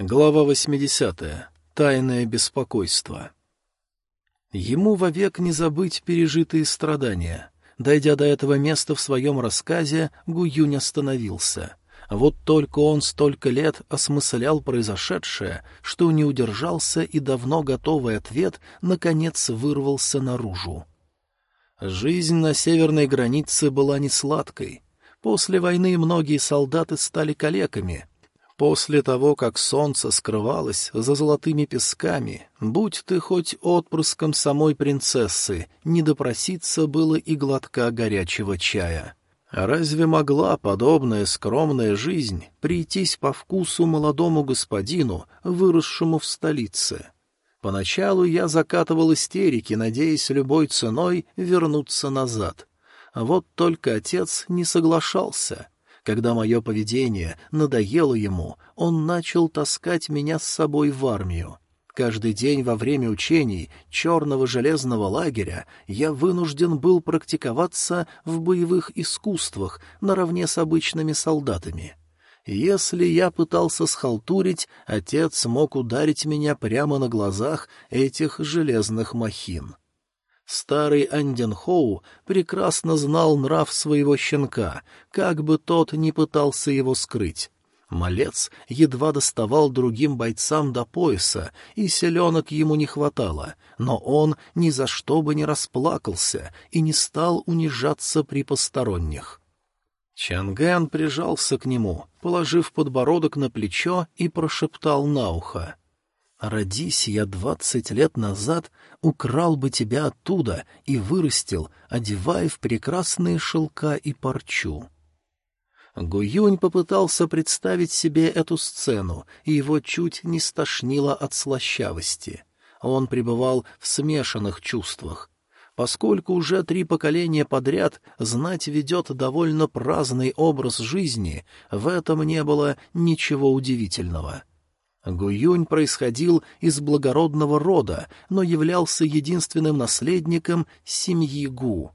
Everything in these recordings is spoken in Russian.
Глава 80. Тайное беспокойство. Ему вовек не забыть пережитые страдания. Дойдя до этого места в своем рассказе, Гуюнь остановился. Вот только он столько лет осмыслял произошедшее, что не удержался и давно готовый ответ наконец вырвался наружу. Жизнь на северной границе была не сладкой. После войны многие солдаты стали калеками — После того, как солнце скрывалось за золотыми песками, будь ты хоть отпрыском самой принцессы, не допроситься было и глотка горячего чая. Разве могла подобная скромная жизнь прийтись по вкусу молодому господину, выросшему в столице? Поначалу я закатывал истерики, надеясь любой ценой вернуться назад. Вот только отец не соглашался — когда мое поведение надоело ему, он начал таскать меня с собой в армию. Каждый день во время учений черного железного лагеря я вынужден был практиковаться в боевых искусствах наравне с обычными солдатами. Если я пытался схалтурить, отец мог ударить меня прямо на глазах этих железных махин. Старый Анденхоу прекрасно знал нрав своего щенка, как бы тот ни пытался его скрыть. Малец едва доставал другим бойцам до пояса, и селенок ему не хватало, но он ни за что бы не расплакался и не стал унижаться при посторонних. Чангэн прижался к нему, положив подбородок на плечо и прошептал на ухо. Родись я двадцать лет назад, украл бы тебя оттуда и вырастил, одевая в прекрасные шелка и парчу. Гуюнь попытался представить себе эту сцену, и его чуть не стошнило от слащавости. Он пребывал в смешанных чувствах. Поскольку уже три поколения подряд знать ведет довольно праздный образ жизни, в этом не было ничего удивительного. Гуюнь происходил из благородного рода, но являлся единственным наследником семьи Гу.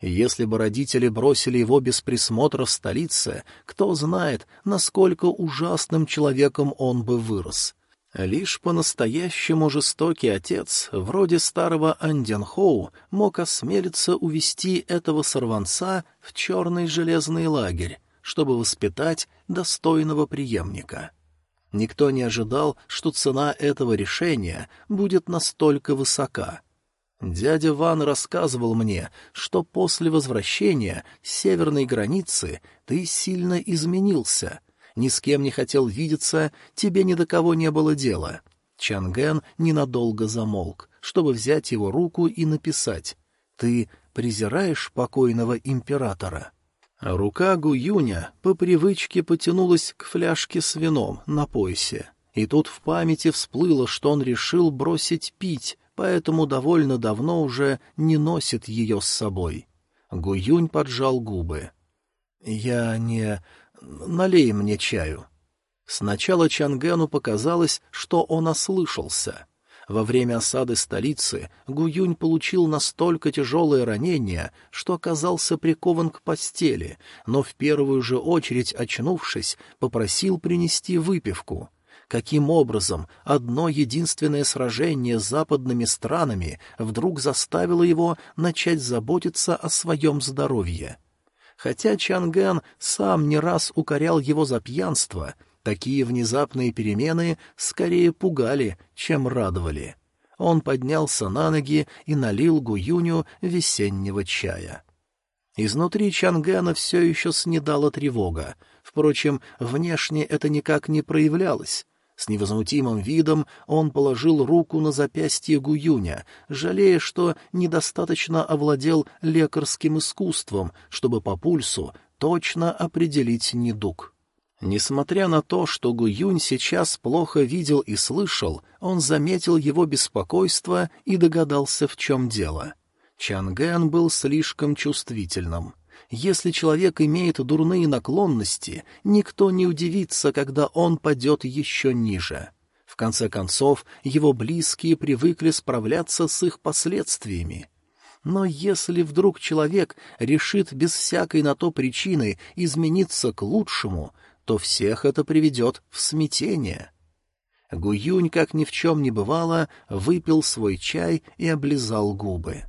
Если бы родители бросили его без присмотра в столице, кто знает, насколько ужасным человеком он бы вырос. Лишь по-настоящему жестокий отец, вроде старого Анденхоу, мог осмелиться увести этого сорванца в черный железный лагерь, чтобы воспитать достойного преемника. Никто не ожидал, что цена этого решения будет настолько высока. Дядя Ван рассказывал мне, что после возвращения с северной границы ты сильно изменился. Ни с кем не хотел видеться, тебе ни до кого не было дела. Чанген ненадолго замолк, чтобы взять его руку и написать «Ты презираешь покойного императора?» Рука Гуюня по привычке потянулась к фляжке с вином на поясе. И тут в памяти всплыло, что он решил бросить пить, поэтому довольно давно уже не носит ее с собой. Гуюнь поджал губы. «Я не... Налей мне чаю». Сначала Чангену показалось, что он ослышался — во время осады столицы Гуюнь получил настолько тяжелое ранение, что оказался прикован к постели, но в первую же очередь, очнувшись, попросил принести выпивку. Каким образом одно единственное сражение с западными странами вдруг заставило его начать заботиться о своем здоровье? Хотя Чангэн сам не раз укорял его за пьянство, Такие внезапные перемены скорее пугали, чем радовали. Он поднялся на ноги и налил Гуюню весеннего чая. Изнутри Чангена все еще снедала тревога. Впрочем, внешне это никак не проявлялось. С невозмутимым видом он положил руку на запястье Гуюня, жалея, что недостаточно овладел лекарским искусством, чтобы по пульсу точно определить недуг. Несмотря на то, что Гуюнь сейчас плохо видел и слышал, он заметил его беспокойство и догадался, в чем дело. Чангэн был слишком чувствительным. Если человек имеет дурные наклонности, никто не удивится, когда он падет еще ниже. В конце концов, его близкие привыкли справляться с их последствиями. Но если вдруг человек решит без всякой на то причины измениться к лучшему, то всех это приведет в смятение. Гуюнь, как ни в чем не бывало, выпил свой чай и облизал губы.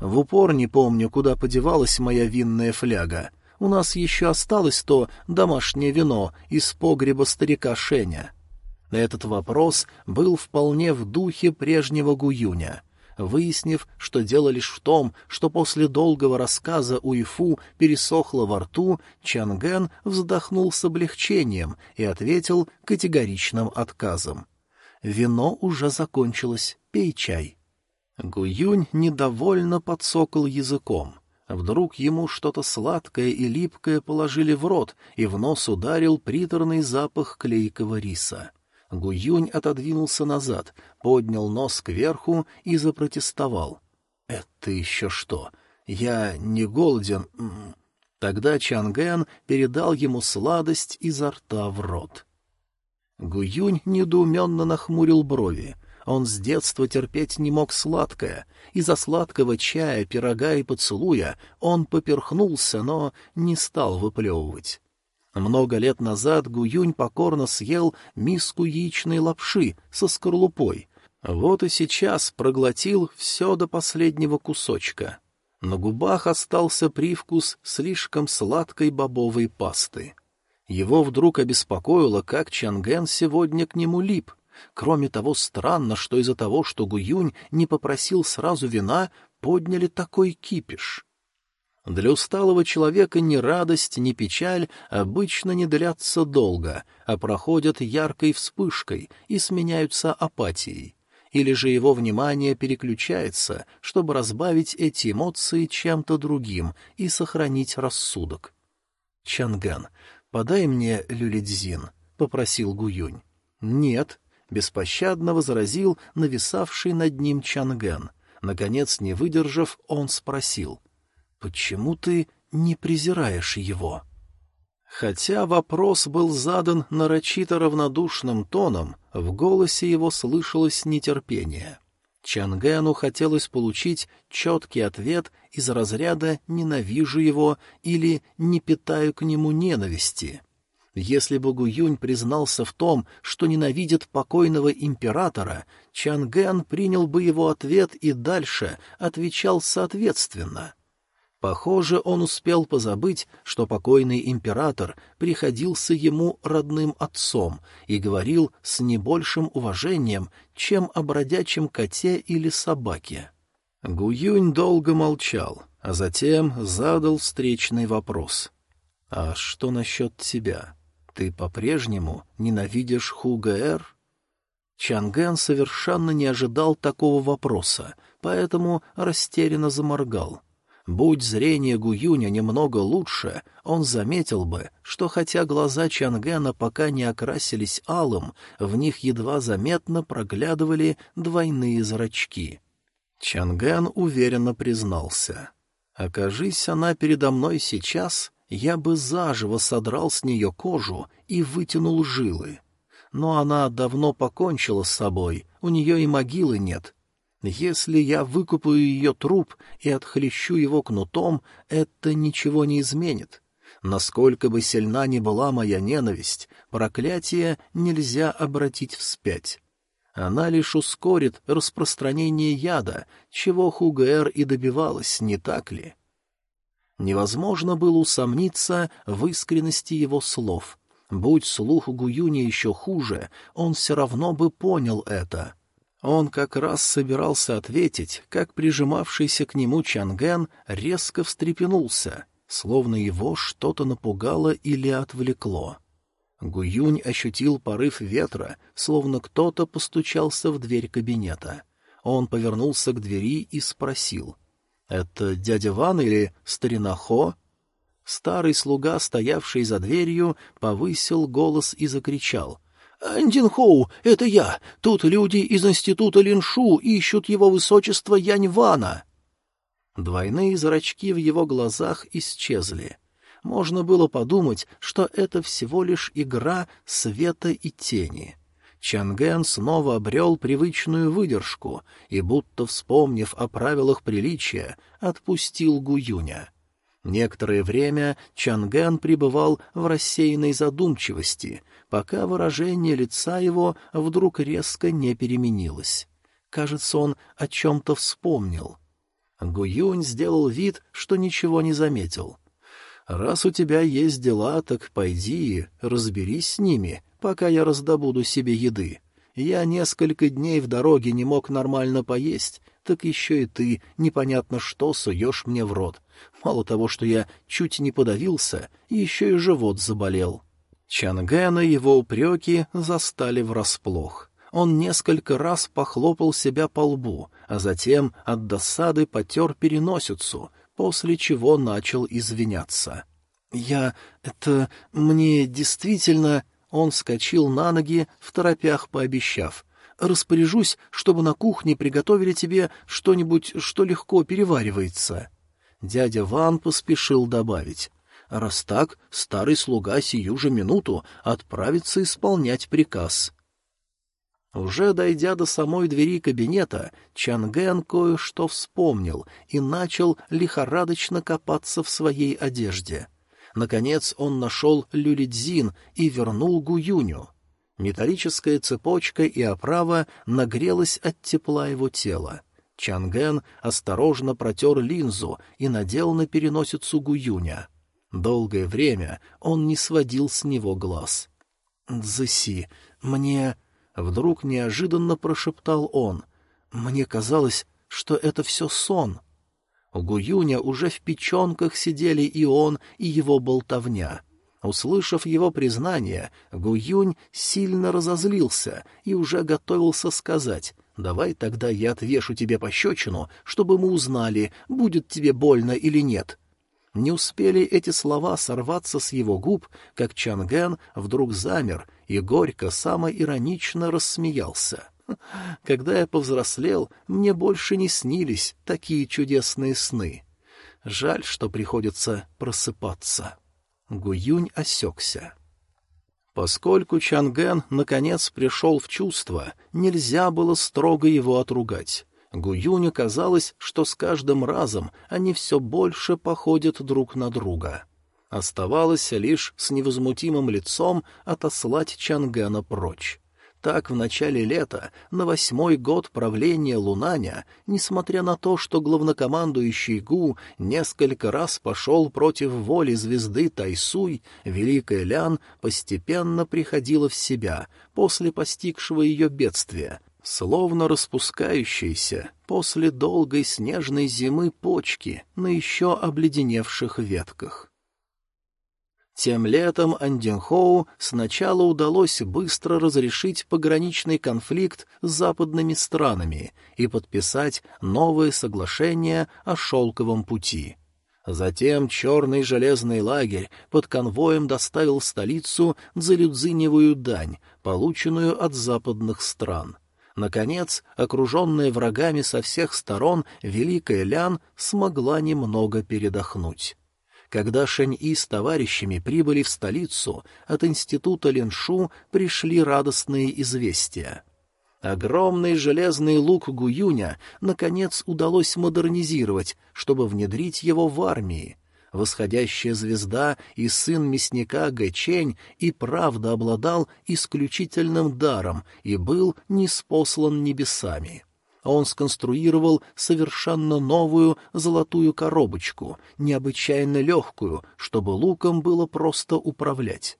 В упор не помню, куда подевалась моя винная фляга. У нас еще осталось то домашнее вино из погреба старика Шеня. Этот вопрос был вполне в духе прежнего Гуюня. Выяснив, что дело лишь в том, что после долгого рассказа Уйфу пересохло во рту, Чанген вздохнул с облегчением и ответил категоричным отказом. «Вино уже закончилось, пей чай». Гуюнь недовольно подсокал языком. Вдруг ему что-то сладкое и липкое положили в рот, и в нос ударил приторный запах клейкого риса. Гуюнь отодвинулся назад, поднял нос кверху и запротестовал. «Это еще что? Я не голоден...» Тогда Чангэн передал ему сладость изо рта в рот. Гуюнь недоуменно нахмурил брови. Он с детства терпеть не мог сладкое. Из-за сладкого чая, пирога и поцелуя он поперхнулся, но не стал выплевывать. Много лет назад Гуюнь покорно съел миску яичной лапши со скорлупой. Вот и сейчас проглотил все до последнего кусочка. На губах остался привкус слишком сладкой бобовой пасты. Его вдруг обеспокоило, как Чанген сегодня к нему лип. Кроме того, странно, что из-за того, что Гуюнь не попросил сразу вина, подняли такой кипиш. Для усталого человека ни радость, ни печаль обычно не длятся долго, а проходят яркой вспышкой и сменяются апатией. Или же его внимание переключается, чтобы разбавить эти эмоции чем-то другим и сохранить рассудок. «Чанган, подай мне люлидзин», — попросил Гуюнь. «Нет», — беспощадно возразил нависавший над ним Чанган. Наконец, не выдержав, он спросил — Почему ты не презираешь его? Хотя вопрос был задан нарочито равнодушным тоном, в голосе его слышалось нетерпение. Чангену хотелось получить четкий ответ из разряда «ненавижу его» или «не питаю к нему ненависти». Если бы Гуюнь признался в том, что ненавидит покойного императора, Чанген принял бы его ответ и дальше отвечал соответственно — Похоже, он успел позабыть, что покойный император приходился ему родным отцом и говорил с не большим уважением, чем о бродячем коте или собаке. Гуюнь долго молчал, а затем задал встречный вопрос. «А что насчет тебя? Ты по-прежнему ненавидишь Хугаэр?» Чанген совершенно не ожидал такого вопроса, поэтому растерянно заморгал — Будь зрение Гуюня немного лучше, он заметил бы, что хотя глаза Чангена пока не окрасились алым, в них едва заметно проглядывали двойные зрачки. Чанген уверенно признался. «Окажись она передо мной сейчас, я бы заживо содрал с нее кожу и вытянул жилы. Но она давно покончила с собой, у нее и могилы нет, если я выкупаю ее труп и отхлещу его кнутом, это ничего не изменит. Насколько бы сильна ни была моя ненависть, проклятие нельзя обратить вспять. Она лишь ускорит распространение яда, чего Хугэр и добивалась, не так ли? Невозможно было усомниться в искренности его слов. Будь слух Гуюни еще хуже, он все равно бы понял это — он как раз собирался ответить, как прижимавшийся к нему Чанген резко встрепенулся, словно его что-то напугало или отвлекло. Гуюнь ощутил порыв ветра, словно кто-то постучался в дверь кабинета. Он повернулся к двери и спросил. — Это дядя Ван или старина Хо? Старый слуга, стоявший за дверью, повысил голос и закричал — «Андинхоу, это я. Тут люди из института Линшу ищут его высочество Яньвана». Двойные зрачки в его глазах исчезли. Можно было подумать, что это всего лишь игра света и тени. Чанген снова обрел привычную выдержку и, будто вспомнив о правилах приличия, отпустил Гуюня. Некоторое время Чанген пребывал в рассеянной задумчивости, пока выражение лица его вдруг резко не переменилось. Кажется, он о чем-то вспомнил. Гуюнь сделал вид, что ничего не заметил. «Раз у тебя есть дела, так пойди и разберись с ними, пока я раздобуду себе еды. Я несколько дней в дороге не мог нормально поесть, так еще и ты непонятно что суешь мне в рот. Мало того, что я чуть не подавился, еще и живот заболел». Чангена его упреки застали врасплох. Он несколько раз похлопал себя по лбу, а затем от досады потер переносицу, после чего начал извиняться. «Я... это... мне действительно...» Он вскочил на ноги, в торопях пообещав. «Распоряжусь, чтобы на кухне приготовили тебе что-нибудь, что легко переваривается». Дядя Ван поспешил добавить. «Раз так, старый слуга сию же минуту отправится исполнять приказ». Уже дойдя до самой двери кабинета, Чанген кое-что вспомнил и начал лихорадочно копаться в своей одежде. Наконец он нашел люлидзин и вернул Гуюню. Металлическая цепочка и оправа нагрелась от тепла его тела. Чанген осторожно протер линзу и надел на переносицу Гуюня. Долгое время он не сводил с него глаз. «Дзэси, мне...» Вдруг неожиданно прошептал он. «Мне казалось, что это все сон». У Гуюня уже в печенках сидели и он, и его болтовня. Услышав его признание, Гуюнь сильно разозлился и уже готовился сказать «Давай тогда я отвешу тебе пощечину, чтобы мы узнали, будет тебе больно или нет». Не успели эти слова сорваться с его губ, как Чанген вдруг замер и горько, самоиронично рассмеялся. «Когда я повзрослел, мне больше не снились такие чудесные сны. Жаль, что приходится просыпаться». Гуюнь осекся. Поскольку Чанген наконец пришел в чувство, нельзя было строго его отругать. Гуюню казалось, что с каждым разом они все больше походят друг на друга. Оставалось лишь с невозмутимым лицом отослать Чангена прочь. Так в начале лета, на восьмой год правления Лунаня, несмотря на то, что главнокомандующий Гу несколько раз пошел против воли звезды Тайсуй, Великая Лян постепенно приходила в себя после постигшего ее бедствия, словно распускающиеся после долгой снежной зимы почки на еще обледеневших ветках. Тем летом Андинхоу сначала удалось быстро разрешить пограничный конфликт с западными странами и подписать новое соглашение о шелковом пути. Затем черный железный лагерь под конвоем доставил в столицу залюдзиневую дань, полученную от западных стран. Наконец, окруженная врагами со всех сторон, Великая Лян смогла немного передохнуть. Когда Шэнь-И с товарищами прибыли в столицу, от института Линшу пришли радостные известия. Огромный железный лук Гуюня наконец удалось модернизировать, чтобы внедрить его в армии восходящая звезда и сын мясника Гэчень и правда обладал исключительным даром и был неспослан небесами. Он сконструировал совершенно новую золотую коробочку, необычайно легкую, чтобы луком было просто управлять.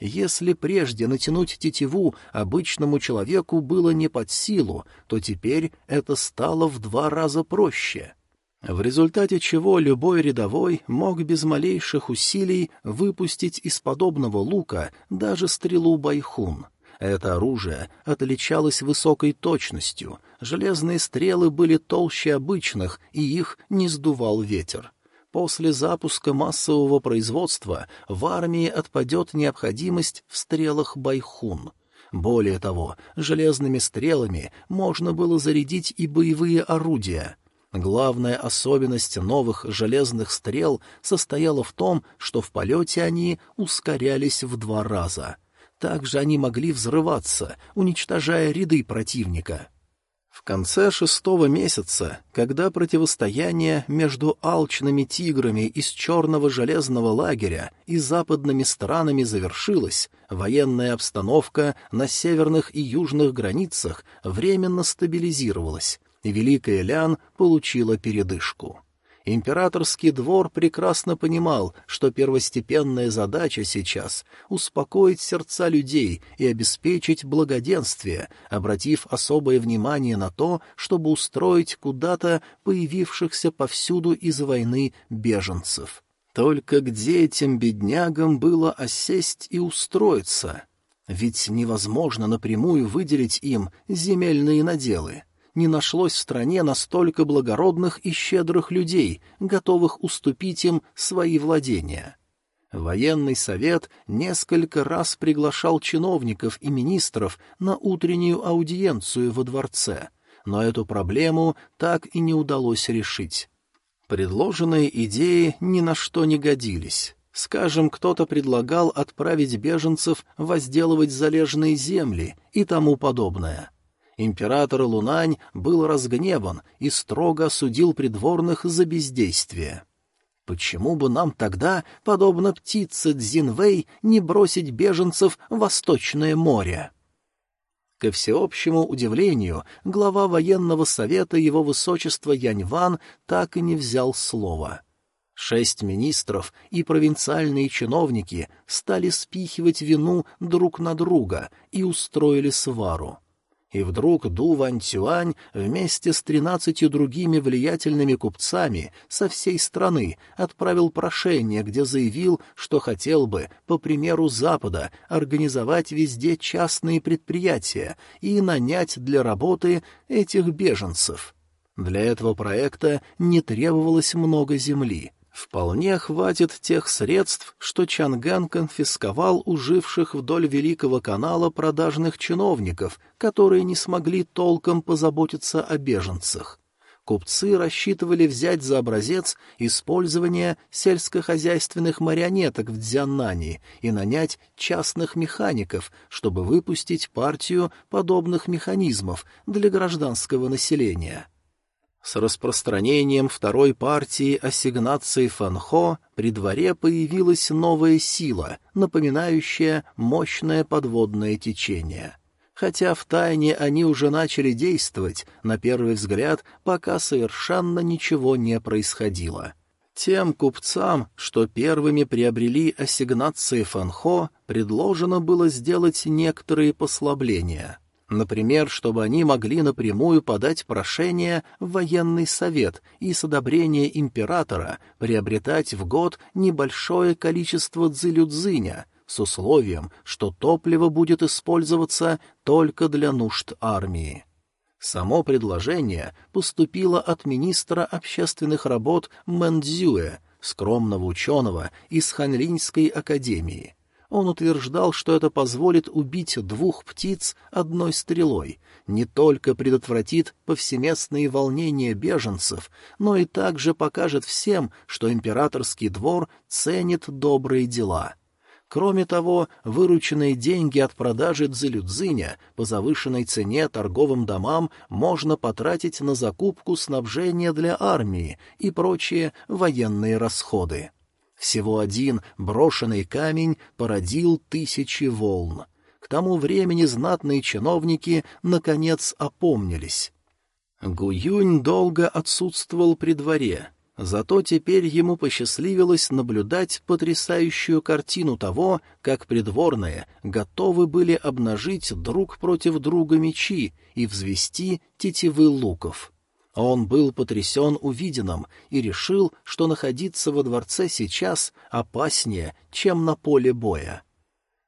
Если прежде натянуть тетиву обычному человеку было не под силу, то теперь это стало в два раза проще — в результате чего любой рядовой мог без малейших усилий выпустить из подобного лука даже стрелу байхун. Это оружие отличалось высокой точностью, железные стрелы были толще обычных, и их не сдувал ветер. После запуска массового производства в армии отпадет необходимость в стрелах байхун. Более того, железными стрелами можно было зарядить и боевые орудия — Главная особенность новых железных стрел состояла в том, что в полете они ускорялись в два раза. Также они могли взрываться, уничтожая ряды противника. В конце шестого месяца, когда противостояние между алчными тиграми из черного железного лагеря и западными странами завершилось, военная обстановка на северных и южных границах временно стабилизировалась, и Великая Лян получила передышку. Императорский двор прекрасно понимал, что первостепенная задача сейчас — успокоить сердца людей и обеспечить благоденствие, обратив особое внимание на то, чтобы устроить куда-то появившихся повсюду из войны беженцев. Только где этим беднягам было осесть и устроиться? Ведь невозможно напрямую выделить им земельные наделы не нашлось в стране настолько благородных и щедрых людей, готовых уступить им свои владения. Военный совет несколько раз приглашал чиновников и министров на утреннюю аудиенцию во дворце, но эту проблему так и не удалось решить. Предложенные идеи ни на что не годились. Скажем, кто-то предлагал отправить беженцев возделывать залежные земли и тому подобное. Император Лунань был разгневан и строго осудил придворных за бездействие. Почему бы нам тогда, подобно птице Цзинвэй, не бросить беженцев в Восточное море? Ко всеобщему удивлению, глава военного совета его высочества Яньван так и не взял слова. Шесть министров и провинциальные чиновники стали спихивать вину друг на друга и устроили свару. И вдруг Ду Вань Цюань вместе с тринадцатью другими влиятельными купцами со всей страны отправил прошение, где заявил, что хотел бы, по примеру Запада, организовать везде частные предприятия и нанять для работы этих беженцев. Для этого проекта не требовалось много земли — Вполне хватит тех средств, что Чанган конфисковал у живших вдоль Великого канала продажных чиновников, которые не смогли толком позаботиться о беженцах. Купцы рассчитывали взять за образец использование сельскохозяйственных марионеток в Дзяннани и нанять частных механиков, чтобы выпустить партию подобных механизмов для гражданского населения. С распространением второй партии ассигнаций Фанхо при дворе появилась новая сила, напоминающая мощное подводное течение. Хотя в тайне они уже начали действовать, на первый взгляд, пока совершенно ничего не происходило. Тем купцам, что первыми приобрели ассигнации Фанхо, предложено было сделать некоторые послабления — Например, чтобы они могли напрямую подать прошение в военный совет и с одобрения императора приобретать в год небольшое количество дзилюдзиня с условием, что топливо будет использоваться только для нужд армии. Само предложение поступило от министра общественных работ Мэнцзюэ, скромного ученого из Ханлинской академии — он утверждал, что это позволит убить двух птиц одной стрелой, не только предотвратит повсеместные волнения беженцев, но и также покажет всем, что императорский двор ценит добрые дела. Кроме того, вырученные деньги от продажи дзелюдзиня по завышенной цене торговым домам можно потратить на закупку снабжения для армии и прочие военные расходы. Всего один брошенный камень породил тысячи волн. К тому времени знатные чиновники, наконец, опомнились. Гуюнь долго отсутствовал при дворе, зато теперь ему посчастливилось наблюдать потрясающую картину того, как придворные готовы были обнажить друг против друга мечи и взвести тетивы луков. Он был потрясен увиденным и решил, что находиться во дворце сейчас опаснее, чем на поле боя.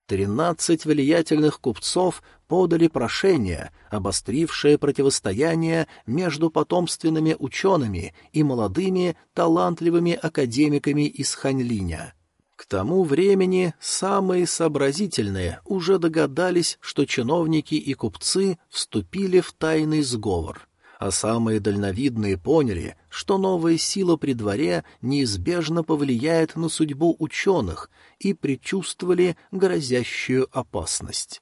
Тринадцать влиятельных купцов подали прошение, обострившее противостояние между потомственными учеными и молодыми талантливыми академиками из Ханьлиня. К тому времени самые сообразительные уже догадались, что чиновники и купцы вступили в тайный сговор — а самые дальновидные поняли, что новая сила при дворе неизбежно повлияет на судьбу ученых и предчувствовали грозящую опасность.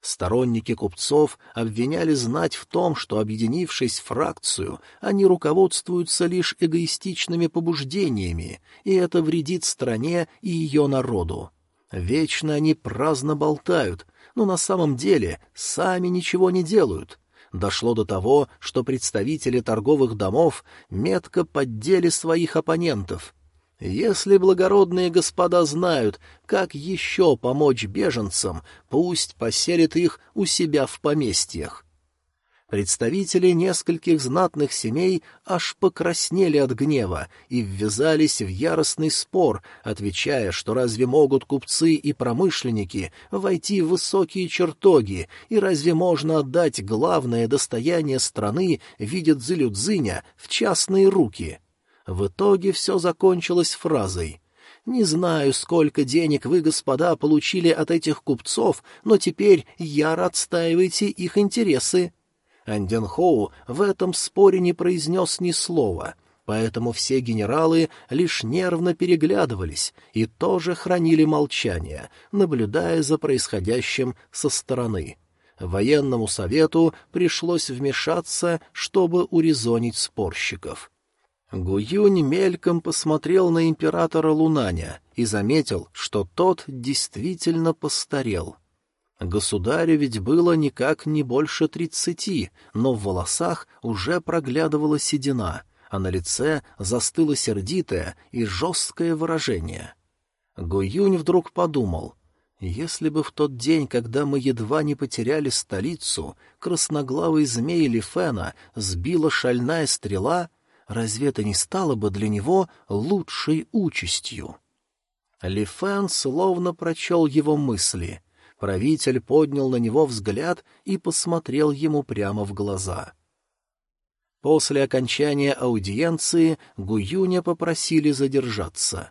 Сторонники купцов обвиняли знать в том, что, объединившись в фракцию, они руководствуются лишь эгоистичными побуждениями, и это вредит стране и ее народу. Вечно они праздно болтают, но на самом деле сами ничего не делают. Дошло до того, что представители торговых домов метко поддели своих оппонентов, если благородные господа знают, как еще помочь беженцам, пусть поселят их у себя в поместьях. Представители нескольких знатных семей аж покраснели от гнева и ввязались в яростный спор, отвечая, что разве могут купцы и промышленники войти в высокие чертоги, и разве можно отдать главное достояние страны в виде Цзилюдзиня в частные руки — в итоге все закончилось фразой «Не знаю, сколько денег вы, господа, получили от этих купцов, но теперь яро отстаивайте их интересы». Анденхоу в этом споре не произнес ни слова, поэтому все генералы лишь нервно переглядывались и тоже хранили молчание, наблюдая за происходящим со стороны. Военному совету пришлось вмешаться, чтобы урезонить спорщиков. Гуюнь мельком посмотрел на императора Лунаня и заметил, что тот действительно постарел. Государю ведь было никак не больше тридцати, но в волосах уже проглядывала седина, а на лице застыло сердитое и жесткое выражение. Гуюнь вдруг подумал, если бы в тот день, когда мы едва не потеряли столицу, красноглавый змей Лифена сбила шальная стрела — разве это не стало бы для него лучшей участью? Ли Фэн словно прочел его мысли. Правитель поднял на него взгляд и посмотрел ему прямо в глаза. После окончания аудиенции Гуюня попросили задержаться.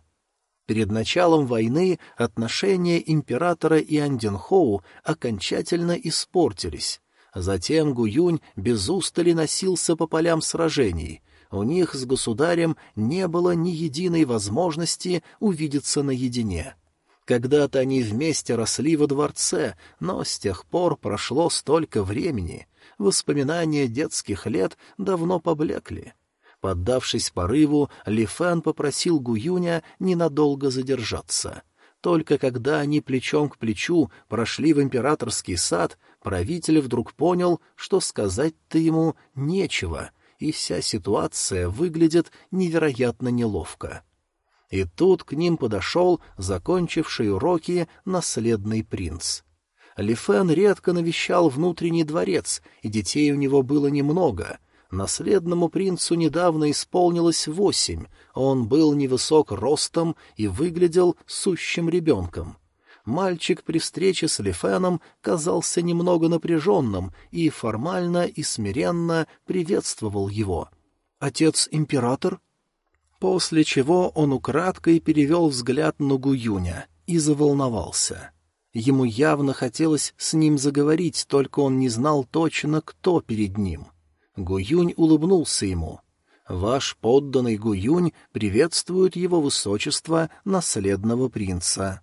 Перед началом войны отношения императора и Анденхоу окончательно испортились. Затем Гуюнь без устали носился по полям сражений, у них с государем не было ни единой возможности увидеться наедине. Когда-то они вместе росли во дворце, но с тех пор прошло столько времени. Воспоминания детских лет давно поблекли. Поддавшись порыву, Ли Фэн попросил Гуюня ненадолго задержаться. Только когда они плечом к плечу прошли в императорский сад, правитель вдруг понял, что сказать-то ему нечего, и вся ситуация выглядит невероятно неловко. И тут к ним подошел закончивший уроки наследный принц. Лифен редко навещал внутренний дворец, и детей у него было немного. Наследному принцу недавно исполнилось восемь, он был невысок ростом и выглядел сущим ребенком. Мальчик при встрече с Лифеном казался немного напряженным и формально и смиренно приветствовал его. «Отец-император?» После чего он украдкой перевел взгляд на Гуюня и заволновался. Ему явно хотелось с ним заговорить, только он не знал точно, кто перед ним. Гуюнь улыбнулся ему. «Ваш подданный Гуюнь приветствует его высочество, наследного принца».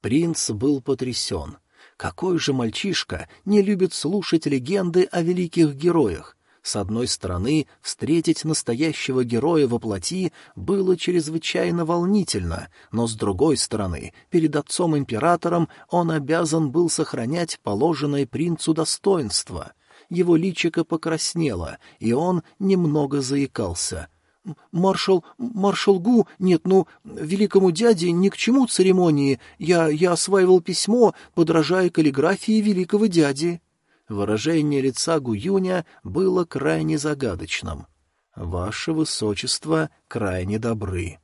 Принц был потрясен. Какой же мальчишка не любит слушать легенды о великих героях? С одной стороны, встретить настоящего героя во плоти было чрезвычайно волнительно, но с другой стороны, перед отцом-императором он обязан был сохранять положенное принцу достоинство. Его личико покраснело, и он немного заикался — маршал... маршал Гу... Нет, ну, великому дяде ни к чему церемонии. Я... я осваивал письмо, подражая каллиграфии великого дяди». Выражение лица Гу Юня было крайне загадочным. «Ваше высочество крайне добры».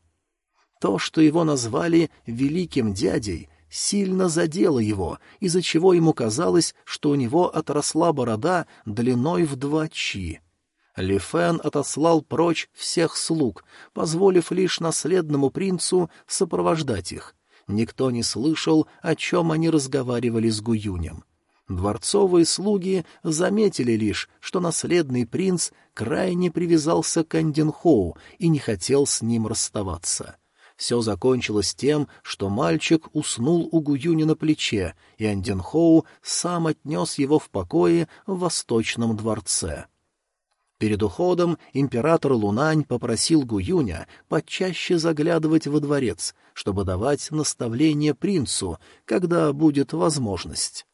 То, что его назвали «великим дядей», сильно задело его, из-за чего ему казалось, что у него отросла борода длиной в два чи. Ли Фэн отослал прочь всех слуг, позволив лишь наследному принцу сопровождать их. Никто не слышал, о чем они разговаривали с Гуюнем. Дворцовые слуги заметили лишь, что наследный принц крайне привязался к Анденхоу и не хотел с ним расставаться. Все закончилось тем, что мальчик уснул у Гуюни на плече, и Анденхоу сам отнес его в покое в Восточном дворце. Перед уходом император Лунань попросил Гуюня почаще заглядывать во дворец, чтобы давать наставление принцу, когда будет возможность.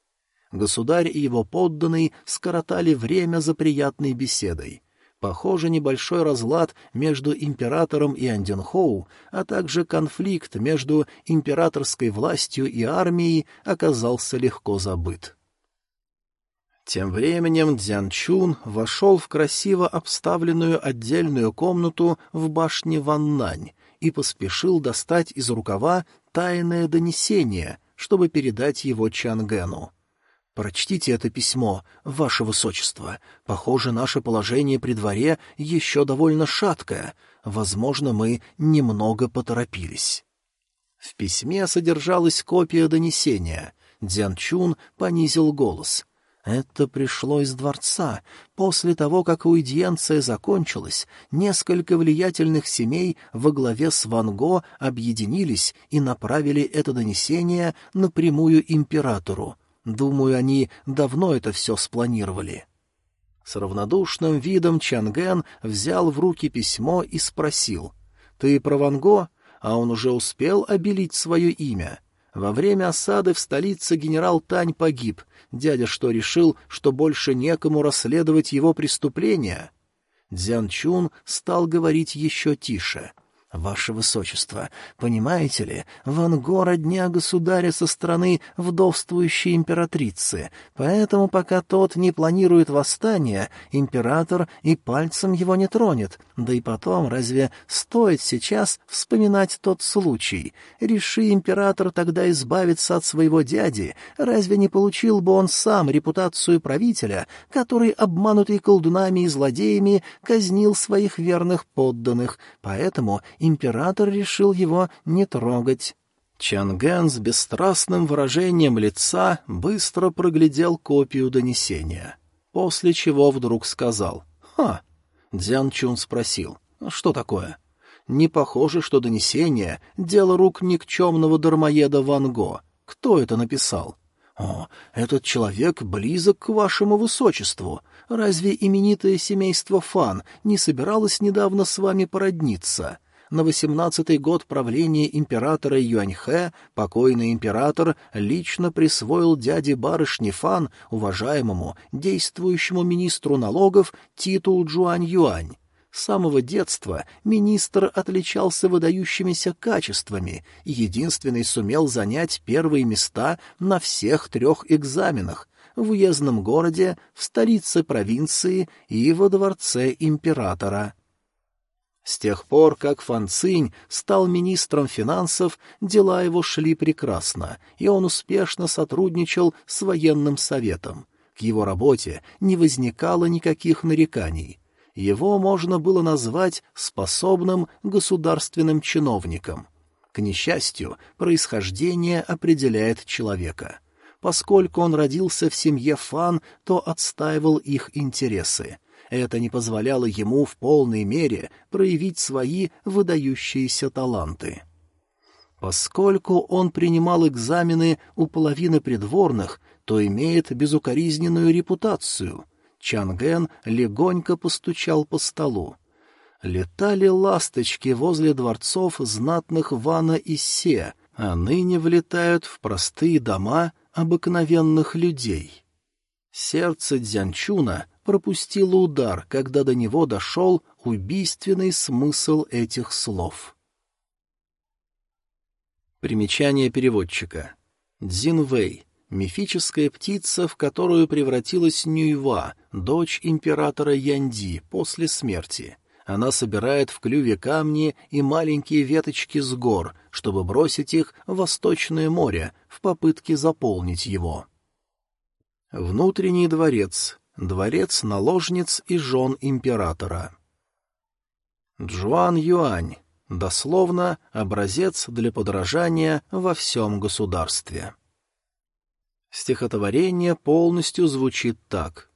Государь и его подданный скоротали время за приятной беседой. Похоже, небольшой разлад между императором и Анденхоу, а также конфликт между императорской властью и армией оказался легко забыт. Тем временем Дзян Чун вошел в красиво обставленную отдельную комнату в башне Ваннань и поспешил достать из рукава тайное донесение, чтобы передать его Чангену. «Прочтите это письмо, ваше высочество. Похоже, наше положение при дворе еще довольно шаткое. Возможно, мы немного поторопились». В письме содержалась копия донесения. Дзян Чун понизил голос. Это пришло из дворца. После того, как аудиенция закончилась, несколько влиятельных семей во главе с Ван Го объединились и направили это донесение напрямую императору. Думаю, они давно это все спланировали. С равнодушным видом Чанген взял в руки письмо и спросил. «Ты про Ван Го? А он уже успел обелить свое имя?» Во время осады в столице генерал Тань погиб. Дядя что, решил, что больше некому расследовать его преступления? Дзян Чун стал говорить еще тише — «Ваше Высочество, понимаете ли, Ван Го родня государя со стороны вдовствующей императрицы, поэтому пока тот не планирует восстание, император и пальцем его не тронет. Да и потом, разве стоит сейчас вспоминать тот случай? Реши император тогда избавиться от своего дяди, разве не получил бы он сам репутацию правителя, который, обманутый колдунами и злодеями, казнил своих верных подданных? Поэтому император решил его не трогать. Чангэн с бесстрастным выражением лица быстро проглядел копию донесения, после чего вдруг сказал «Ха!» Дзян Чун спросил «Что такое?» «Не похоже, что донесение — дело рук никчемного дармоеда Ван Го. Кто это написал?» «О, этот человек близок к вашему высочеству. Разве именитое семейство Фан не собиралось недавно с вами породниться?» На восемнадцатый год правления императора Юаньхэ покойный император лично присвоил дяде барышни Фан, уважаемому, действующему министру налогов, титул Джуань-Юань. С самого детства министр отличался выдающимися качествами и единственный сумел занять первые места на всех трех экзаменах — в уездном городе, в столице провинции и во дворце императора. С тех пор, как Фан Цинь стал министром финансов, дела его шли прекрасно, и он успешно сотрудничал с военным советом. К его работе не возникало никаких нареканий. Его можно было назвать способным государственным чиновником. К несчастью, происхождение определяет человека. Поскольку он родился в семье Фан, то отстаивал их интересы — это не позволяло ему в полной мере проявить свои выдающиеся таланты. Поскольку он принимал экзамены у половины придворных, то имеет безукоризненную репутацию. Чанген легонько постучал по столу. Летали ласточки возле дворцов знатных Вана и Се, а ныне влетают в простые дома обыкновенных людей. Сердце Дзянчуна пропустила удар, когда до него дошел убийственный смысл этих слов. Примечание переводчика. Дзинвэй — мифическая птица, в которую превратилась Нюйва, дочь императора Янди, после смерти. Она собирает в клюве камни и маленькие веточки с гор, чтобы бросить их в Восточное море в попытке заполнить его. Внутренний дворец Дворец наложниц и жен императора. Джуан Юань. Дословно, образец для подражания во всем государстве. Стихотворение полностью звучит так.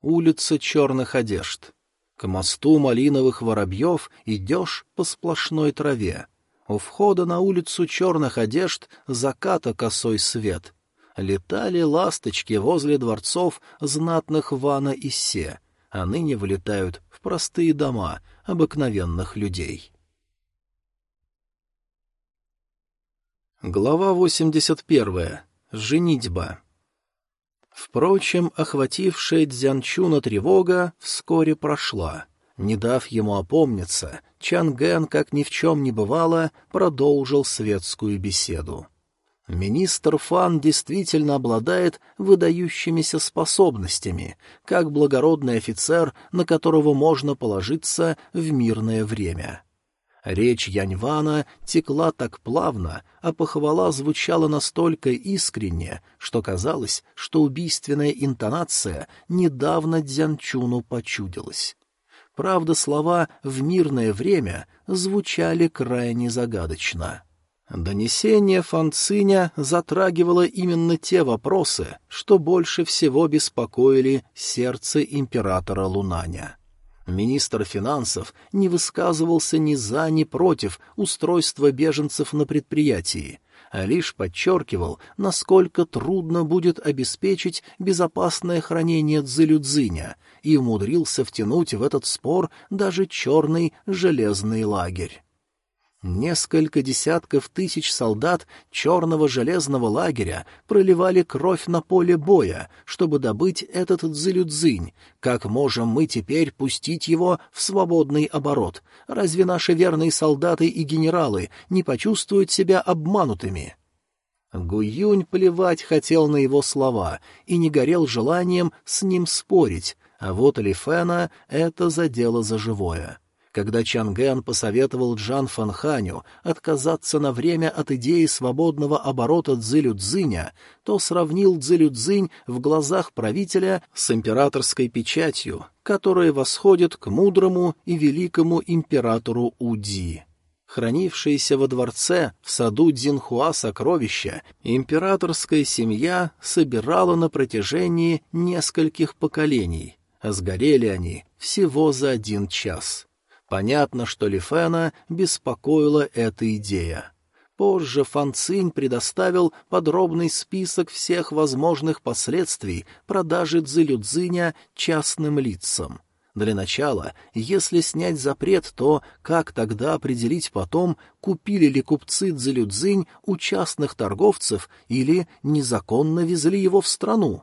Улица черных одежд. К мосту малиновых воробьев идешь по сплошной траве. У входа на улицу черных одежд заката косой свет. Летали ласточки возле дворцов знатных Вана и Се, а ныне вылетают в простые дома обыкновенных людей. Глава 81. Женитьба. Впрочем, охватившая Дзянчуна тревога вскоре прошла. Не дав ему опомниться, Чанген, как ни в чем не бывало, продолжил светскую беседу. Министр Фан действительно обладает выдающимися способностями, как благородный офицер, на которого можно положиться в мирное время. Речь Яньвана текла так плавно, а похвала звучала настолько искренне, что казалось, что убийственная интонация недавно Дзянчуну почудилась. Правда, слова «в мирное время» звучали крайне загадочно. Донесение Фанциня затрагивало именно те вопросы, что больше всего беспокоили сердце императора Лунаня. Министр финансов не высказывался ни за, ни против устройства беженцев на предприятии, а лишь подчеркивал, насколько трудно будет обеспечить безопасное хранение Цзилюдзиня, и умудрился втянуть в этот спор даже черный железный лагерь. Несколько десятков тысяч солдат черного железного лагеря проливали кровь на поле боя, чтобы добыть этот дзылюдзынь. Как можем мы теперь пустить его в свободный оборот? Разве наши верные солдаты и генералы не почувствуют себя обманутыми? Гуюнь плевать хотел на его слова и не горел желанием с ним спорить, а вот Лифена это задело за живое. Когда Чанген посоветовал Джан Фанханю отказаться на время от идеи свободного оборота Цзилюдзиня, то сравнил Цзилюдзинь в глазах правителя с императорской печатью, которая восходит к мудрому и великому императору Уди. Хранившиеся во дворце в саду Дзинхуа сокровища императорская семья собирала на протяжении нескольких поколений, а сгорели они всего за один час. Понятно, что Лифена беспокоила эта идея. Позже Фан Цинь предоставил подробный список всех возможных последствий продажи Цзилюдзиня частным лицам. Для начала, если снять запрет, то как тогда определить потом, купили ли купцы Цзилюдзинь у частных торговцев или незаконно везли его в страну?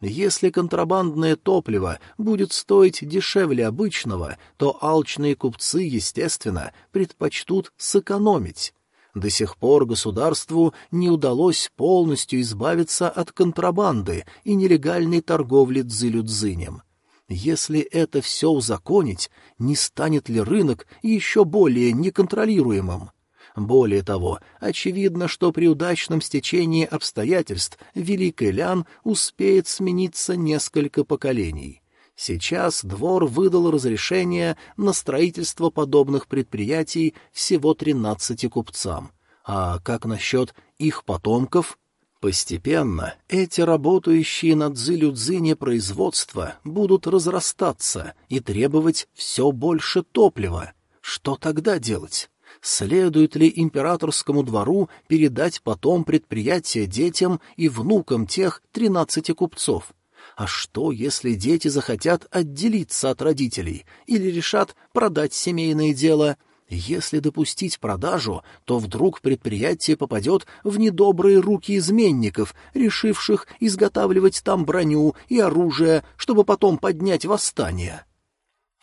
Если контрабандное топливо будет стоить дешевле обычного, то алчные купцы, естественно, предпочтут сэкономить. До сих пор государству не удалось полностью избавиться от контрабанды и нелегальной торговли дзылюдзынем. Если это все узаконить, не станет ли рынок еще более неконтролируемым? Более того, очевидно, что при удачном стечении обстоятельств Великий Лян успеет смениться несколько поколений. Сейчас двор выдал разрешение на строительство подобных предприятий всего тринадцати купцам. А как насчет их потомков? Постепенно эти работающие на дзилю-дзине производства будут разрастаться и требовать все больше топлива. Что тогда делать? Следует ли императорскому двору передать потом предприятие детям и внукам тех тринадцати купцов. А что, если дети захотят отделиться от родителей или решат продать семейное дело? Если допустить продажу, то вдруг предприятие попадет в недобрые руки изменников, решивших изготавливать там броню и оружие, чтобы потом поднять восстание.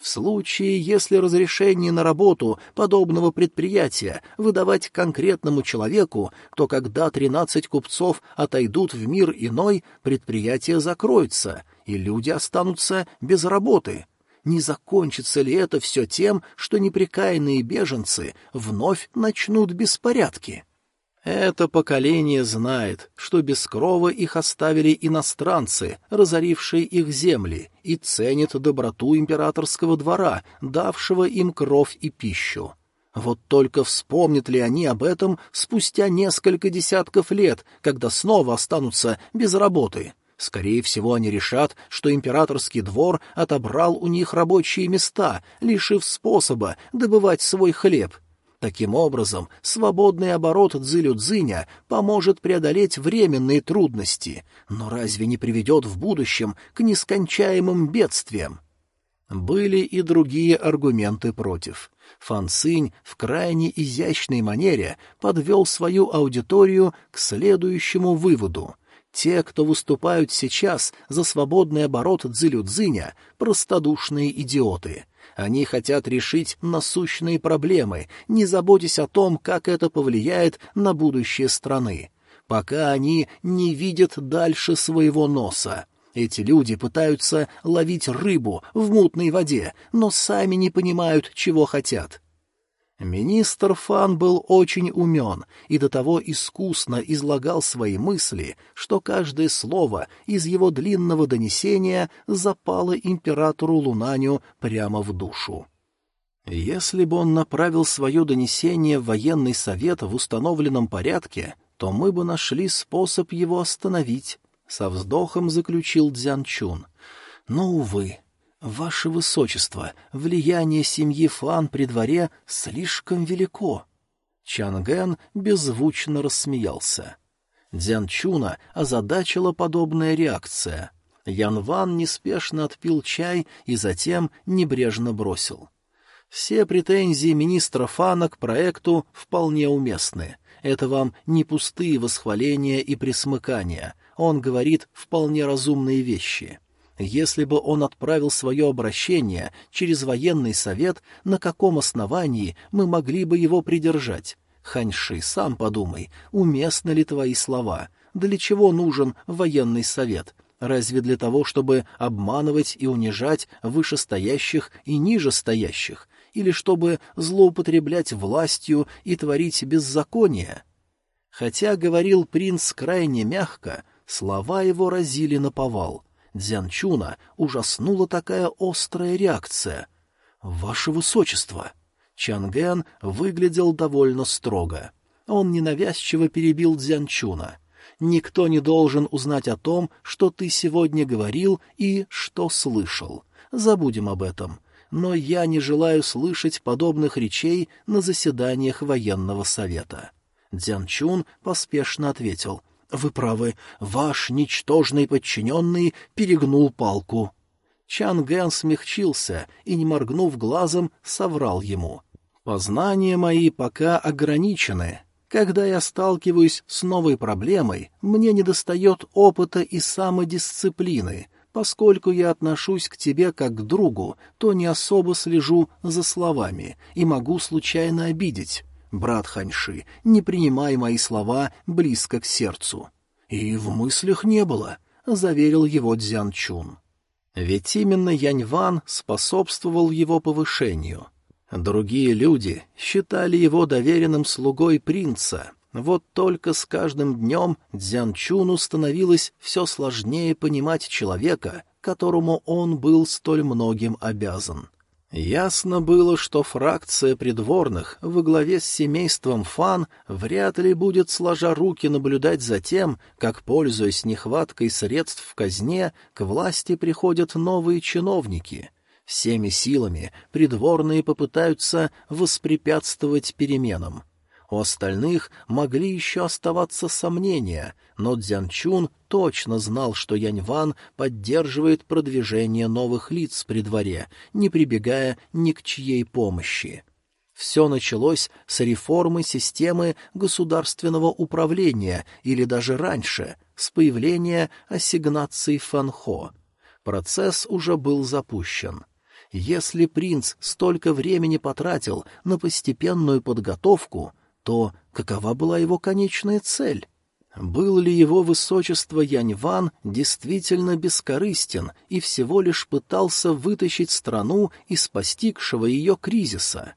В случае, если разрешение на работу подобного предприятия выдавать конкретному человеку, то когда тринадцать купцов отойдут в мир иной, предприятие закроется, и люди останутся без работы. Не закончится ли это все тем, что непрекаянные беженцы вновь начнут беспорядки? Это поколение знает, что без крова их оставили иностранцы, разорившие их земли, и ценит доброту императорского двора, давшего им кровь и пищу. Вот только вспомнят ли они об этом спустя несколько десятков лет, когда снова останутся без работы? Скорее всего, они решат, что императорский двор отобрал у них рабочие места, лишив способа добывать свой хлеб, Таким образом, свободный оборот Цзилю-Цзиня поможет преодолеть временные трудности, но разве не приведет в будущем к нескончаемым бедствиям? Были и другие аргументы против. Фан Цинь в крайне изящной манере подвел свою аудиторию к следующему выводу. Те, кто выступают сейчас за свободный оборот Цзилю-Цзиня, простодушные идиоты. Они хотят решить насущные проблемы, не заботясь о том, как это повлияет на будущее страны. Пока они не видят дальше своего носа. Эти люди пытаются ловить рыбу в мутной воде, но сами не понимают, чего хотят. Министр Фан был очень умен и до того искусно излагал свои мысли, что каждое слово из его длинного донесения запало императору Лунаню прямо в душу. Если бы он направил свое донесение в военный совет в установленном порядке, то мы бы нашли способ его остановить, — со вздохом заключил Дзян Чун. Но, увы, «Ваше Высочество, влияние семьи Фан при дворе слишком велико». Чанген беззвучно рассмеялся. Дзян Чуна озадачила подобная реакция. Ян Ван неспешно отпил чай и затем небрежно бросил. Все претензии министра Фана к проекту вполне уместны. Это вам не пустые восхваления и присмыкания. Он говорит вполне разумные вещи. Если бы он отправил свое обращение через военный совет, на каком основании мы могли бы его придержать? Ханьши, сам подумай, уместны ли твои слова? Для чего нужен военный совет? Разве для того, чтобы обманывать и унижать вышестоящих и нижестоящих? Или чтобы злоупотреблять властью и творить беззаконие? Хотя говорил принц крайне мягко, слова его разили на повал — Дзянчуна ужаснула такая острая реакция. «Ваше высочество!» Чанген выглядел довольно строго. Он ненавязчиво перебил Дзянчуна. «Никто не должен узнать о том, что ты сегодня говорил и что слышал. Забудем об этом. Но я не желаю слышать подобных речей на заседаниях военного совета». Дзянчун поспешно ответил — «Вы правы, ваш ничтожный подчиненный перегнул палку». Чан Ген смягчился и, не моргнув глазом, соврал ему. «Познания мои пока ограничены. Когда я сталкиваюсь с новой проблемой, мне недостает опыта и самодисциплины. Поскольку я отношусь к тебе как к другу, то не особо слежу за словами и могу случайно обидеть. «Брат Ханьши, не принимай мои слова близко к сердцу». «И в мыслях не было», — заверил его Дзян Чун. Ведь именно Янь Ван способствовал его повышению. Другие люди считали его доверенным слугой принца. Вот только с каждым днем Дзян Чуну становилось все сложнее понимать человека, которому он был столь многим обязан. Ясно было, что фракция придворных во главе с семейством Фан вряд ли будет сложа руки наблюдать за тем, как, пользуясь нехваткой средств в казне, к власти приходят новые чиновники. Всеми силами придворные попытаются воспрепятствовать переменам. У остальных могли еще оставаться сомнения, но Дзянчун точно знал, что Яньван поддерживает продвижение новых лиц при дворе, не прибегая ни к чьей помощи. Все началось с реформы системы государственного управления или даже раньше, с появления ассигнаций Фанхо. Процесс уже был запущен. Если принц столько времени потратил на постепенную подготовку — то какова была его конечная цель? Был ли его высочество Яньван действительно бескорыстен и всего лишь пытался вытащить страну из постигшего ее кризиса?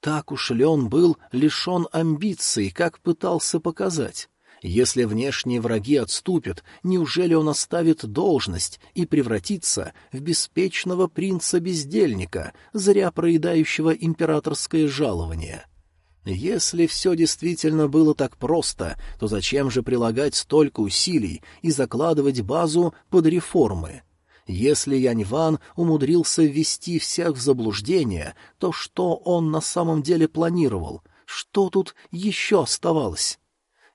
Так уж ли он был лишен амбиций, как пытался показать? Если внешние враги отступят, неужели он оставит должность и превратится в беспечного принца-бездельника, зря проедающего императорское жалование? Если все действительно было так просто, то зачем же прилагать столько усилий и закладывать базу под реформы? Если Янь Ван умудрился ввести всех в заблуждение, то что он на самом деле планировал? Что тут еще оставалось?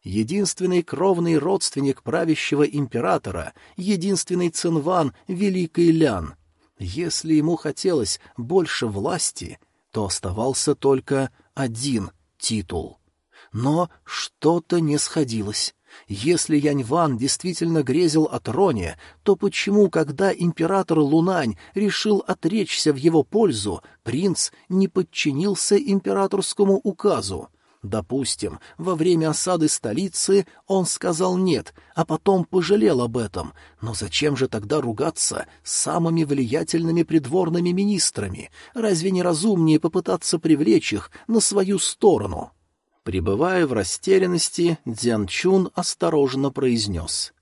Единственный кровный родственник правящего императора, единственный цинван — Великий Лян. Если ему хотелось больше власти, то оставался только один титул. Но что-то не сходилось. Если Янь Ван действительно грезил о троне, то почему, когда император Лунань решил отречься в его пользу, принц не подчинился императорскому указу? Допустим, во время осады столицы он сказал «нет», а потом пожалел об этом. Но зачем же тогда ругаться с самыми влиятельными придворными министрами? Разве не разумнее попытаться привлечь их на свою сторону? Пребывая в растерянности, Дзян Чун осторожно произнес.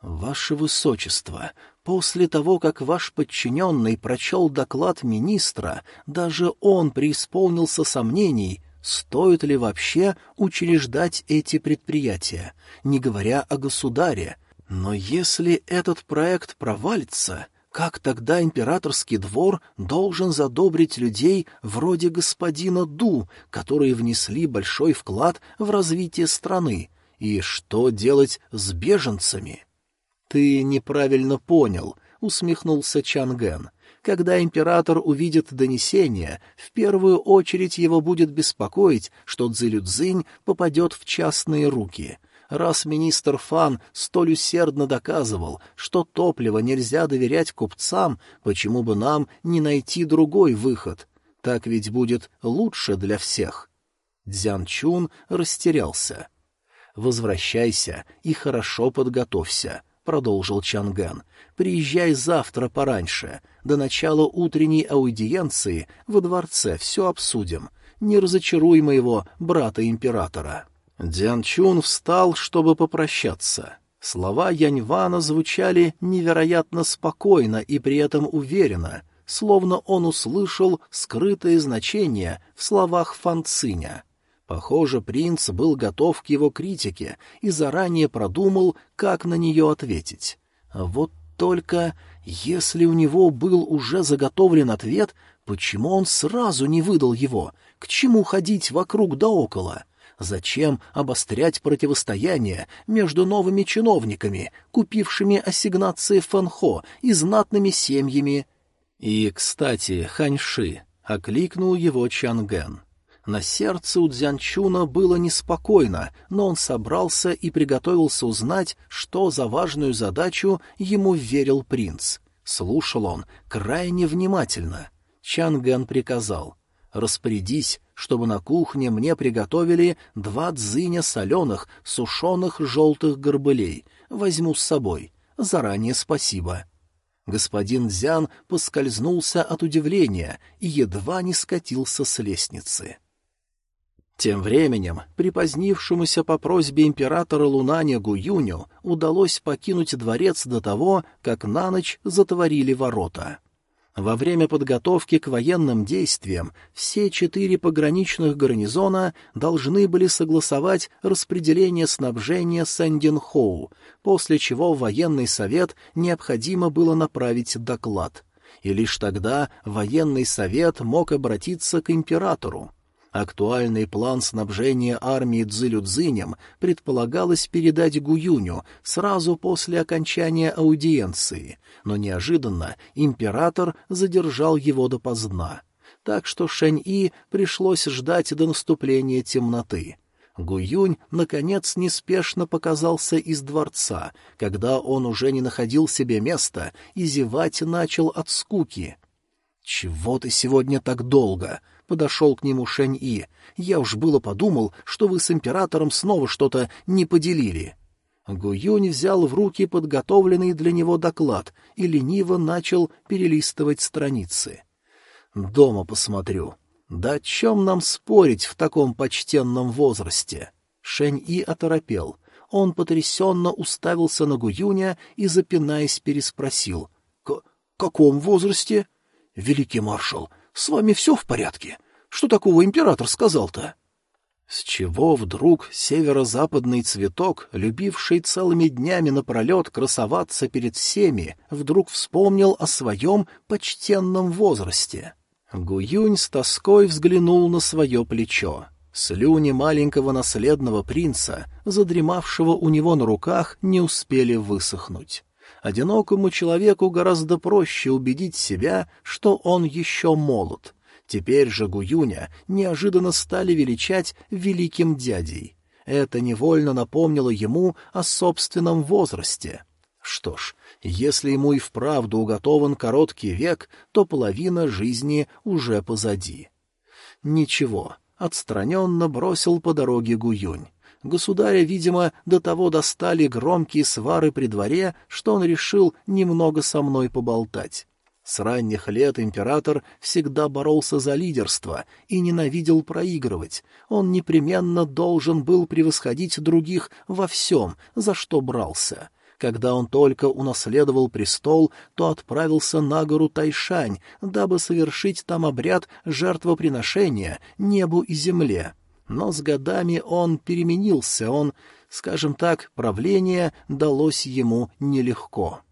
«Ваше Высочество, после того, как ваш подчиненный прочел доклад министра, даже он преисполнился сомнений, стоит ли вообще учреждать эти предприятия, не говоря о государе. Но если этот проект провалится, как тогда императорский двор должен задобрить людей вроде господина Ду, которые внесли большой вклад в развитие страны? И что делать с беженцами? — Ты неправильно понял, — усмехнулся Чанген. — Когда император увидит донесение, в первую очередь его будет беспокоить, что Цзилюцзинь попадет в частные руки — раз министр Фан столь усердно доказывал, что топливо нельзя доверять купцам, почему бы нам не найти другой выход? Так ведь будет лучше для всех. Дзян Чун растерялся. «Возвращайся и хорошо подготовься», — продолжил Чанган. «Приезжай завтра пораньше. До начала утренней аудиенции во дворце все обсудим. Не разочаруй моего брата-императора». Диан Чун встал, чтобы попрощаться. Слова Яньвана звучали невероятно спокойно и при этом уверенно, словно он услышал скрытое значение в словах Фан Циня. Похоже, принц был готов к его критике и заранее продумал, как на нее ответить. Вот только если у него был уже заготовлен ответ, почему он сразу не выдал его? К чему ходить вокруг да около? Зачем обострять противостояние между новыми чиновниками, купившими ассигнации Фанхо и знатными семьями? И, кстати, Ханьши, — окликнул его Чанген. На сердце у Дзянчуна было неспокойно, но он собрался и приготовился узнать, что за важную задачу ему верил принц. Слушал он крайне внимательно. Чангэн приказал. «Распорядись, чтобы на кухне мне приготовили два дзыня соленых, сушеных желтых горбылей. Возьму с собой. Заранее спасибо. Господин Дзян поскользнулся от удивления и едва не скатился с лестницы. Тем временем, припозднившемуся по просьбе императора Лунаня Гуюню удалось покинуть дворец до того, как на ночь затворили ворота. Во время подготовки к военным действиям все четыре пограничных гарнизона должны были согласовать распределение снабжения Сэндинхоу, после чего военный совет необходимо было направить доклад. И лишь тогда военный совет мог обратиться к императору. Актуальный план снабжения армии Цзилюцзинем предполагалось передать Гуюню сразу после окончания аудиенции, но неожиданно император задержал его допоздна. Так что Шэнь-И пришлось ждать до наступления темноты. Гуюнь, наконец, неспешно показался из дворца, когда он уже не находил себе места и зевать начал от скуки. «Чего ты сегодня так долго?» Подошел к нему Шэнь-И. «Я уж было подумал, что вы с императором снова что-то не поделили». Гуюнь взял в руки подготовленный для него доклад и лениво начал перелистывать страницы. «Дома посмотрю. Да о чем нам спорить в таком почтенном возрасте?» Шэнь-И оторопел. Он потрясенно уставился на Гуюня и, запинаясь, переспросил. — Каком возрасте? — Великий маршал, с вами все в порядке? Что такого император сказал-то?» С чего вдруг северо-западный цветок, любивший целыми днями напролет красоваться перед всеми, вдруг вспомнил о своем почтенном возрасте? Гуюнь с тоской взглянул на свое плечо. Слюни маленького наследного принца, задремавшего у него на руках, не успели высохнуть. Одинокому человеку гораздо проще убедить себя, что он еще молод. Теперь же Гуюня неожиданно стали величать великим дядей. Это невольно напомнило ему о собственном возрасте. Что ж, если ему и вправду уготован короткий век, то половина жизни уже позади. Ничего, отстраненно бросил по дороге Гуюнь. Государя, видимо, до того достали громкие свары при дворе, что он решил немного со мной поболтать. С ранних лет император всегда боролся за лидерство и ненавидел проигрывать. Он непременно должен был превосходить других во всем, за что брался. Когда он только унаследовал престол, то отправился на гору Тайшань, дабы совершить там обряд жертвоприношения небу и земле. Но с годами он переменился, он, скажем так, правление далось ему нелегко.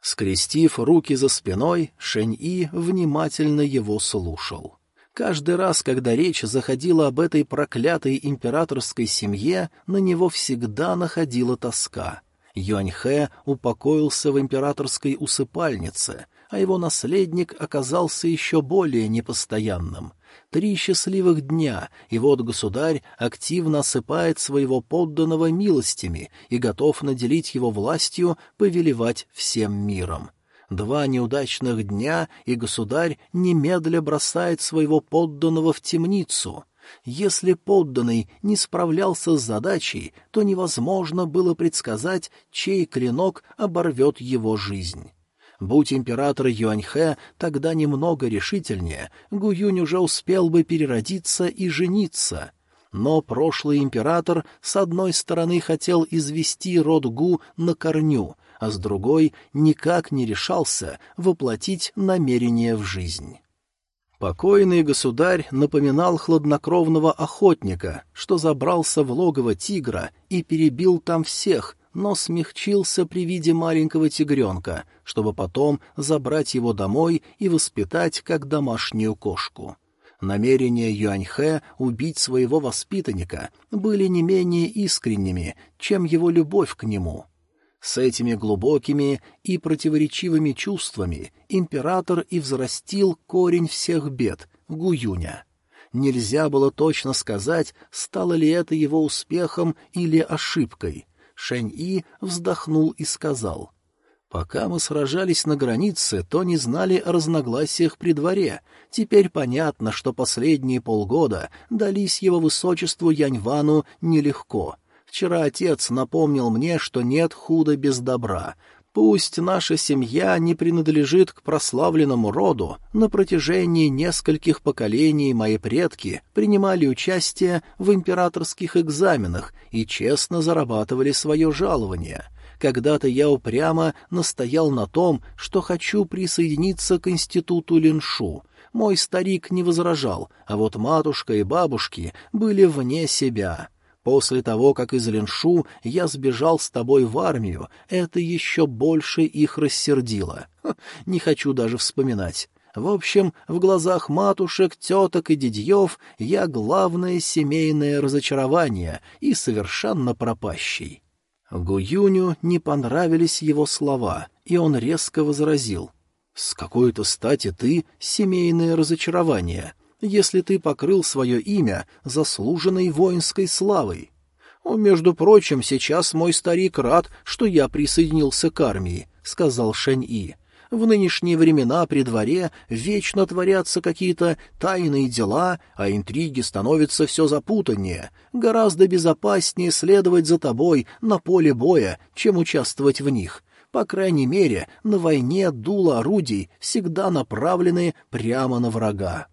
Скрестив руки за спиной, Шэнь-И внимательно его слушал. Каждый раз, когда речь заходила об этой проклятой императорской семье, на него всегда находила тоска. Юаньхэ упокоился в императорской усыпальнице, а его наследник оказался еще более непостоянным. Три счастливых дня, и вот государь активно осыпает своего подданного милостями и готов наделить его властью повелевать всем миром. Два неудачных дня, и государь немедля бросает своего подданного в темницу. Если подданный не справлялся с задачей, то невозможно было предсказать, чей клинок оборвет его жизнь. Будь император Юаньхэ тогда немного решительнее, Гуюнь уже успел бы переродиться и жениться. Но прошлый император с одной стороны хотел извести род Гу на корню, а с другой никак не решался воплотить намерение в жизнь. Покойный государь напоминал хладнокровного охотника, что забрался в логово тигра и перебил там всех, но смягчился при виде маленького тигренка, чтобы потом забрать его домой и воспитать как домашнюю кошку. Намерения Юаньхэ убить своего воспитанника были не менее искренними, чем его любовь к нему — с этими глубокими и противоречивыми чувствами император и взрастил корень всех бед — Гуюня. Нельзя было точно сказать, стало ли это его успехом или ошибкой. Шэнь-И вздохнул и сказал, «Пока мы сражались на границе, то не знали о разногласиях при дворе. Теперь понятно, что последние полгода дались его высочеству Яньвану нелегко». Вчера отец напомнил мне, что нет худа без добра. Пусть наша семья не принадлежит к прославленному роду, на протяжении нескольких поколений мои предки принимали участие в императорских экзаменах и честно зарабатывали свое жалование. Когда-то я упрямо настоял на том, что хочу присоединиться к институту Линшу. Мой старик не возражал, а вот матушка и бабушки были вне себя. После того, как из Леншу я сбежал с тобой в армию, это еще больше их рассердило. Ха, не хочу даже вспоминать. В общем, в глазах матушек, теток и дядьев я главное семейное разочарование и совершенно пропащий. Гуюню не понравились его слова, и он резко возразил. «С какой-то стати ты семейное разочарование? Если ты покрыл свое имя заслуженной воинской славой. «О, между прочим, сейчас мой старик рад, что я присоединился к армии», — сказал Шэнь-И. «В нынешние времена при дворе вечно творятся какие-то тайные дела, а интриги становятся все запутаннее. Гораздо безопаснее следовать за тобой на поле боя, чем участвовать в них». По крайней мере, на войне дуло орудий всегда направлены прямо на врага.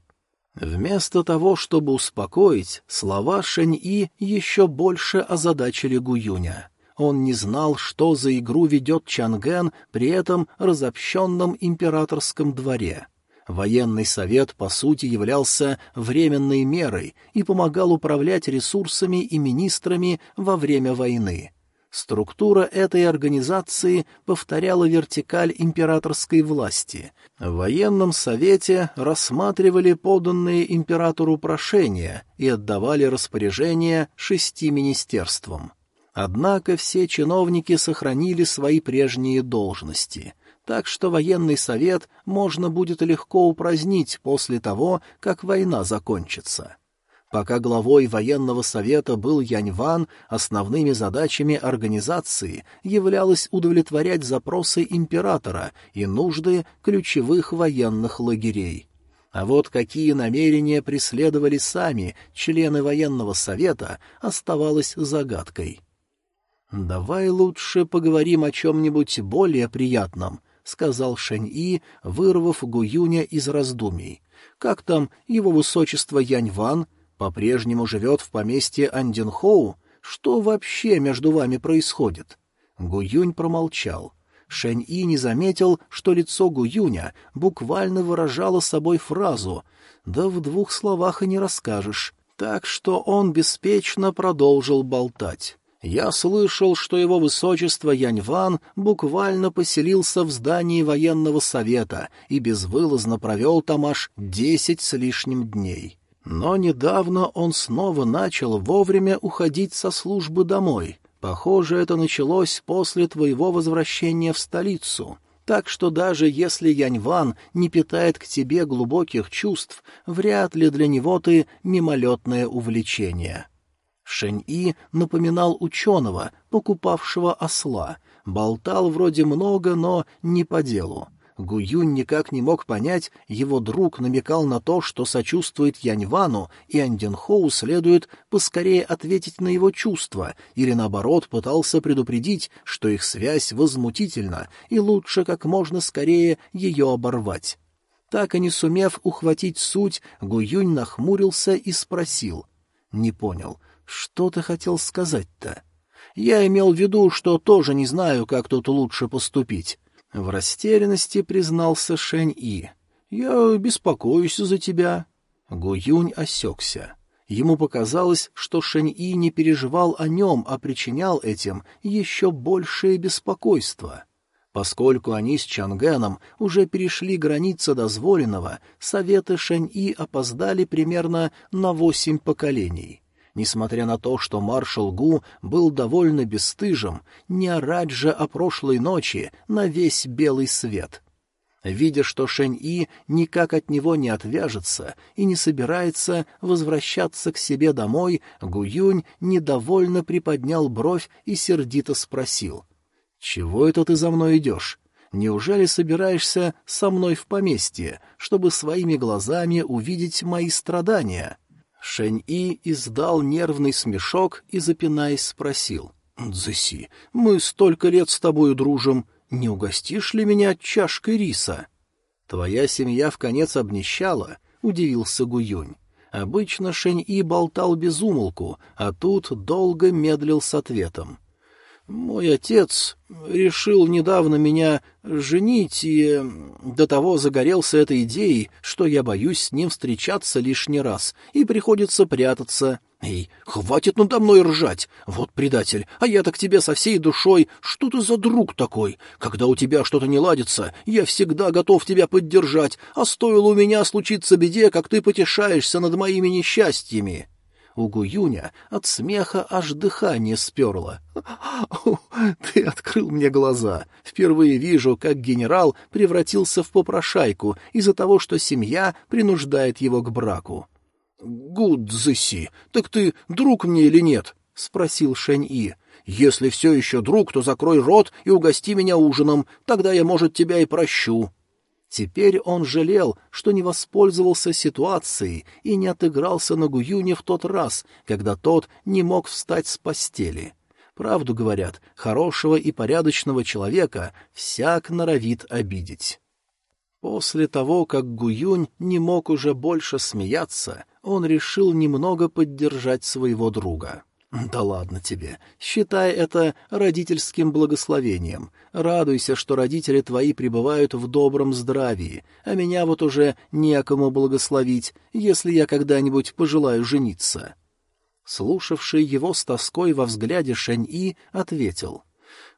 Вместо того, чтобы успокоить, слова Шэнь-И еще больше озадачили Гуюня. Он не знал, что за игру ведет Чанген при этом разобщенном императорском дворе. Военный совет, по сути, являлся временной мерой и помогал управлять ресурсами и министрами во время войны. Структура этой организации повторяла вертикаль императорской власти. В военном совете рассматривали поданные императору прошения и отдавали распоряжения шести министерствам. Однако все чиновники сохранили свои прежние должности, так что военный совет можно будет легко упразднить после того, как война закончится. Пока главой военного совета был Яньван, основными задачами организации являлось удовлетворять запросы императора и нужды ключевых военных лагерей. А вот какие намерения преследовали сами члены военного совета, оставалось загадкой. «Давай лучше поговорим о чем-нибудь более приятном», — сказал Шэнь-И, вырвав Гуюня из раздумий. «Как там его высочество Яньван по-прежнему живет в поместье Андинхоу? Что вообще между вами происходит?» Гуюнь промолчал. Шэнь-И не заметил, что лицо Гуюня буквально выражало собой фразу «да в двух словах и не расскажешь», так что он беспечно продолжил болтать. Я слышал, что его высочество Яньван буквально поселился в здании военного совета и безвылазно провел там аж десять с лишним дней. Но недавно он снова начал вовремя уходить со службы домой. Похоже, это началось после твоего возвращения в столицу. Так что даже если Яньван не питает к тебе глубоких чувств, вряд ли для него ты мимолетное увлечение. Шэнь-И напоминал ученого, покупавшего осла, болтал вроде много, но не по делу. Гуюнь никак не мог понять, его друг намекал на то, что сочувствует Яньвану, и Анденхоу следует поскорее ответить на его чувства, или, наоборот, пытался предупредить, что их связь возмутительна, и лучше как можно скорее ее оборвать. Так и не сумев ухватить суть, Гуюнь нахмурился и спросил. «Не понял, что ты хотел сказать-то?» «Я имел в виду, что тоже не знаю, как тут лучше поступить». В растерянности признался Шэнь-И. «Я беспокоюсь за тебя». Гуюнь осекся. Ему показалось, что Шэнь-И не переживал о нем, а причинял этим еще большее беспокойство. Поскольку они с Чангеном уже перешли границы дозволенного, советы Шэнь-И опоздали примерно на восемь поколений. Несмотря на то, что маршал Гу был довольно бесстыжим, не орать же о прошлой ночи на весь белый свет. Видя, что Шэнь-И никак от него не отвяжется и не собирается возвращаться к себе домой, Гуюнь недовольно приподнял бровь и сердито спросил. «Чего это ты за мной идешь? Неужели собираешься со мной в поместье, чтобы своими глазами увидеть мои страдания?» Шэнь-И издал нервный смешок и, запинаясь, спросил. «Дзэси, мы столько лет с тобою дружим. Не угостишь ли меня чашкой риса?» «Твоя семья в конец обнищала», — удивился Гуюнь. Обычно Шэнь-И болтал без умолку, а тут долго медлил с ответом. Мой отец решил недавно меня женить и до того загорелся этой идеей, что я боюсь с ним встречаться лишний раз, и приходится прятаться. Эй, хватит надо мной ржать! Вот предатель, а я-то к тебе со всей душой. Что ты за друг такой? Когда у тебя что-то не ладится, я всегда готов тебя поддержать, а стоило у меня случиться беде, как ты потешаешься над моими несчастьями. У Гуюня от смеха аж дыхание сперло. «Ты открыл мне глаза. Впервые вижу, как генерал превратился в попрошайку из-за того, что семья принуждает его к браку». «Гудзыси, так ты друг мне или нет?» — спросил Шэнь-И. «Если все еще друг, то закрой рот и угости меня ужином, тогда я, может, тебя и прощу». Теперь он жалел, что не воспользовался ситуацией и не отыгрался на Гуюне в тот раз, когда тот не мог встать с постели. Правду говорят, хорошего и порядочного человека всяк норовит обидеть. После того, как Гуюнь не мог уже больше смеяться, он решил немного поддержать своего друга. «Да ладно тебе. Считай это родительским благословением. Радуйся, что родители твои пребывают в добром здравии, а меня вот уже некому благословить, если я когда-нибудь пожелаю жениться». Слушавший его с тоской во взгляде Шэнь-И ответил.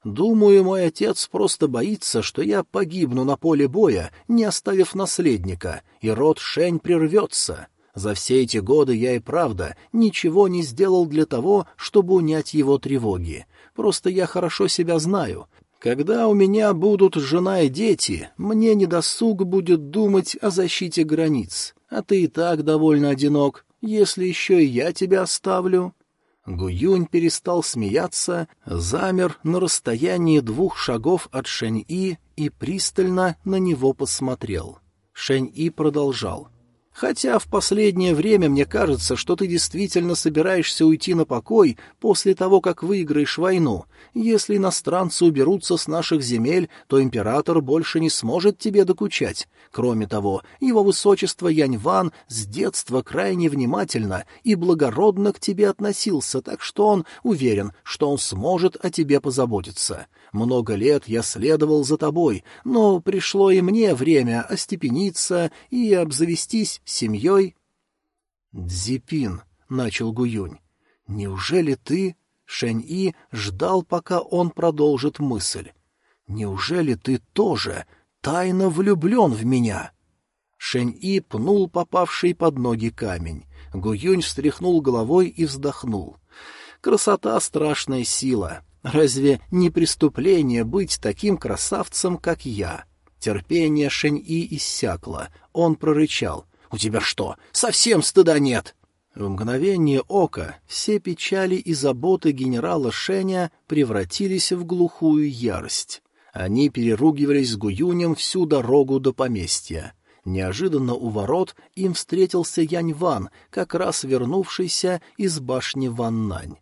«Думаю, мой отец просто боится, что я погибну на поле боя, не оставив наследника, и род Шэнь прервется. За все эти годы я и правда ничего не сделал для того, чтобы унять его тревоги. Просто я хорошо себя знаю. Когда у меня будут жена и дети, мне недосуг будет думать о защите границ. А ты и так довольно одинок, если еще и я тебя оставлю». Гуюнь перестал смеяться, замер на расстоянии двух шагов от Шэнь-И и пристально на него посмотрел. Шэнь-И продолжал. Хотя в последнее время мне кажется, что ты действительно собираешься уйти на покой после того, как выиграешь войну. Если иностранцы уберутся с наших земель, то император больше не сможет тебе докучать. Кроме того, его высочество Яньван с детства крайне внимательно и благородно к тебе относился, так что он уверен, что он сможет о тебе позаботиться. Много лет я следовал за тобой, но пришло и мне время остепениться и обзавестись семьей. «Дзипин», — начал Гуюнь, — «неужели ты...» Шэнь-И ждал, пока он продолжит мысль. «Неужели ты тоже тайно влюблен в меня?» Шэнь-И пнул попавший под ноги камень. Гуюнь встряхнул головой и вздохнул. «Красота — страшная сила. Разве не преступление быть таким красавцем, как я? Терпение Шэнь-И иссякло. Он прорычал. «У тебя что, совсем стыда нет?» В мгновение ока все печали и заботы генерала Шэня превратились в глухую ярость. Они переругивались с Гуюнем всю дорогу до поместья. Неожиданно у ворот им встретился Янь Ван, как раз вернувшийся из башни Ваннань.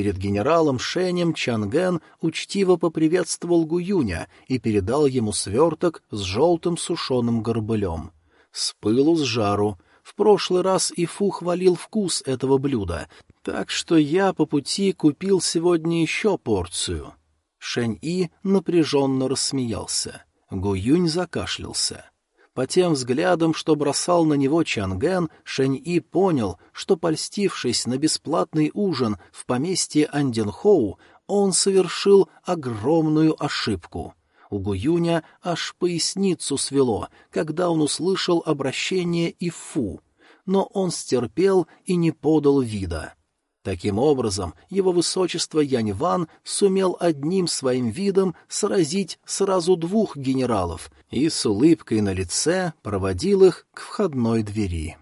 Перед генералом Шенем Чанген учтиво поприветствовал Гуюня и передал ему сверток с желтым сушеным горбылем. С пылу с жару. В прошлый раз Ифу хвалил вкус этого блюда, так что я по пути купил сегодня еще порцию. Шэнь-И напряженно рассмеялся. Гуюнь закашлялся. По тем взглядам, что бросал на него Чанген, Шэнь-И понял, что, польстившись на бесплатный ужин в поместье Анденхоу, он совершил огромную ошибку. У Гуюня аж поясницу свело, когда он услышал обращение Ифу, но он стерпел и не подал вида. Таким образом, его высочество Яньван сумел одним своим видом сразить сразу двух генералов и с улыбкой на лице проводил их к входной двери.